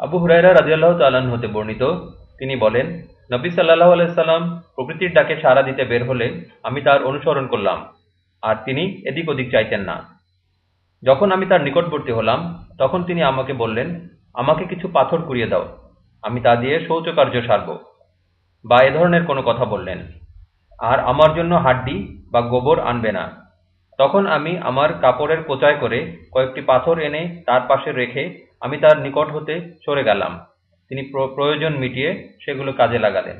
আবু হুরায়রা রাজিয়াল্লাহ তাল্লাহ্ন হতে বর্ণিত, তিনি বলেন, নবী সাল্লাহ আলাইসাল্লাম প্রকৃতির ডাকে সাড়া দিতে বের হলে আমি তার অনুসরণ করলাম, আর তিনি এদিক ওদিক চাইতেন না। যখন আমি তার নিকটবর্তী হলাম, তখন তিনি আমাকে বললেন, আমাকে কিছু পাথর কুড়িয়ে দাও, আমি তা দিয়ে শৌচকার্য সারব। বা এ ধরনের কোনো কথা বললেন, আর আমার জন্য হাড্ডি বা গোবর আনবে না। তখন আমি আমার কাপড়ের কোচায় করে কয়েকটি পাথর এনে তার পাশে রেখে আমি তার নিকট হতে সরে গেলাম। তিনি প্রয়োজন মিটিয়ে সেগুলো কাজে লাগালেন।